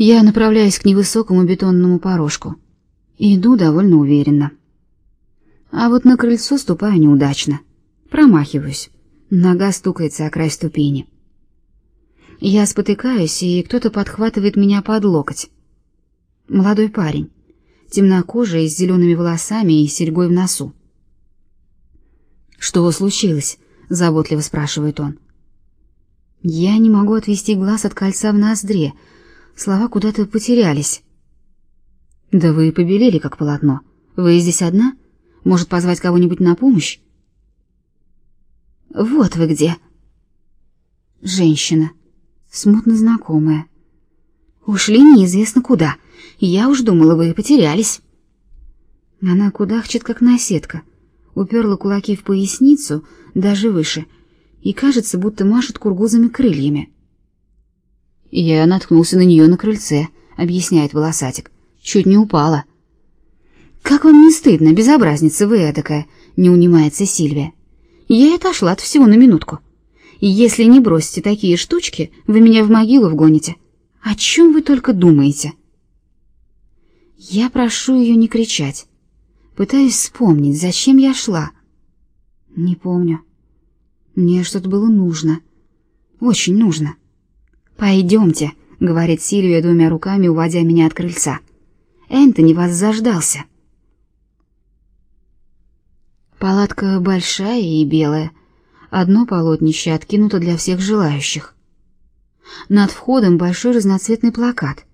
Я направляюсь к невысокому бетонному порожку. Иду довольно уверенно. А вот на крыльцо ступаю неудачно. Промахиваюсь. Нога стукается о край ступени. Я спотыкаюсь, и кто-то подхватывает меня под локоть. Молодой парень, темнокожий, с зелеными волосами и серьгой в носу. «Что случилось?» — заботливо спрашивает он. Я не могу отвести глаз от кольца в ноздре. Слова куда-то потерялись. «Да вы побелели, как полотно. Вы здесь одна? Может, позвать кого-нибудь на помощь?» «Вот вы где!» Женщина смутно знакомая. Ушли неизвестно куда. Я уж думала, вы потерялись. Она кудахчет, как наседка, уперла кулаки в поясницу, даже выше, и кажется, будто машет кургузами крыльями. Я наткнулся на нее на крыльце, объясняет волосатик. Чуть не упала. Как вам не стыдно, безобразница вы эдакая, не унимается Сильвия. Я отошла от всего на минутку. Если не бросите такие штучки, вы меня в могилу вгоните. О чем вы только думаете? Я прошу ее не кричать. Пытаюсь вспомнить, зачем я шла. Не помню. Мне что-то было нужно. Очень нужно. Пойдемте, говорит Сильвия двумя руками, уводя меня от крыльца. Энтони вас заждался. Палатка большая и белая, Одно полотнище откинуто для всех желающих. Над входом большой разноцветный плакат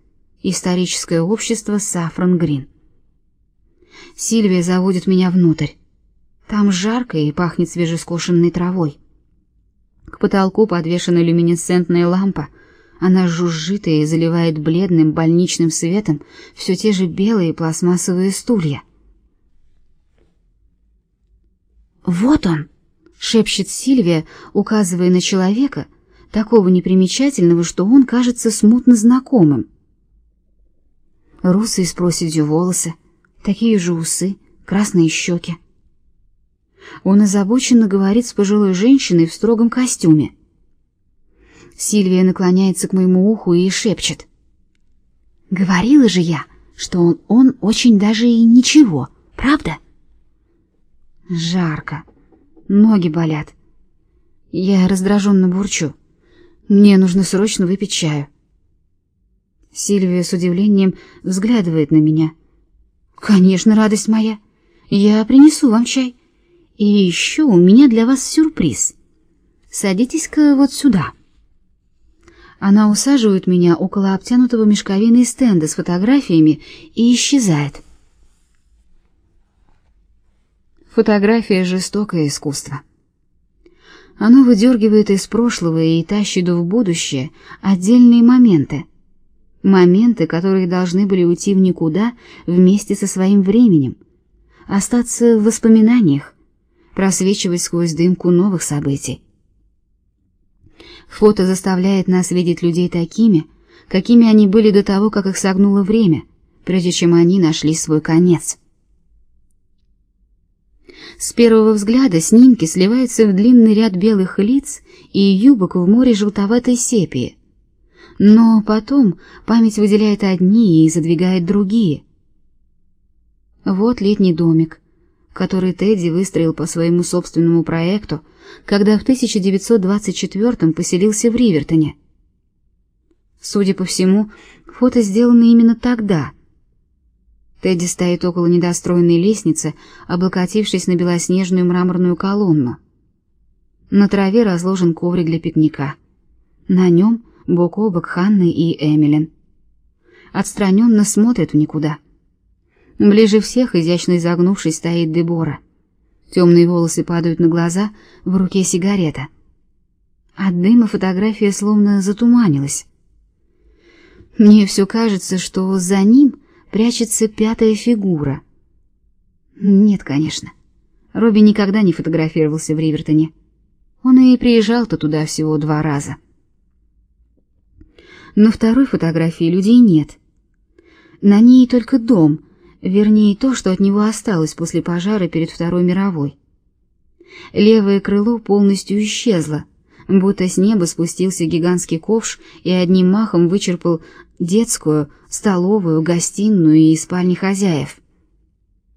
«Историческое общество Сафран Грин». Сильвия заводит меня внутрь. Там жарко и пахнет свежескошенной травой. К потолку подвешена люминесцентная лампа. Она жужжит и заливает бледным больничным светом все те же белые пластмассовые стулья. Вот он, шепчет Сильвия, указывая на человека, такого непримечательного, что он кажется смутно знакомым. Русые с проседью волосы, такие же усы, красные щеки. Он озабоченно говорит с пожилой женщиной в строгом костюме. Сильвия наклоняется к моему уху и шепчет. «Говорила же я, что он, он очень даже и ничего, правда?» Жарко. Ноги болят. Я раздраженно бурчу. Мне нужно срочно выпить чаю. Сильвия с удивлением взглядывает на меня. Конечно, радость моя. Я принесу вам чай. И еще у меня для вас сюрприз. Садитесь-ка вот сюда. Она усаживает меня около обтянутого мешковиной стенда с фотографиями и исчезает. Фотография — жестокое искусство. Оно выдергивает из прошлого и тащит в будущее отдельные моменты. Моменты, которые должны были уйти в никуда вместе со своим временем, остаться в воспоминаниях, просвечивать сквозь дымку новых событий. Фото заставляет нас видеть людей такими, какими они были до того, как их согнуло время, прежде чем они нашли свой конец. С первого взгляда снимки сливаются в длинный ряд белых лиц и юбок в море желтоватой сепии. Но потом память выделяет одни и задвигает другие. Вот летний домик, который Тедди выстроил по своему собственному проекту, когда в 1924-м поселился в Ривертоне. Судя по всему, фото сделано именно тогда — Тедди стоит около недостроенной лестницы, облокотившись на белоснежную мраморную колонну. На траве разложен коврик для пикника. На нем бок о бок Ханны и Эмилин. Отстраненно смотрят в никуда. Ближе всех, изящно изогнувшись, стоит Дебора. Темные волосы падают на глаза, в руке сигарета. От дыма фотография словно затуманилась. Мне все кажется, что за ним прячется пятая фигура. Нет, конечно. Робби никогда не фотографировался в Ривертоне. Он и приезжал-то туда всего два раза. На второй фотографии людей нет. На ней только дом, вернее, то, что от него осталось после пожара перед Второй мировой. Левое крыло полностью исчезло, будто с неба спустился гигантский ковш и одним махом вычерпал детскую, столовую, гостиную и спальни хозяев.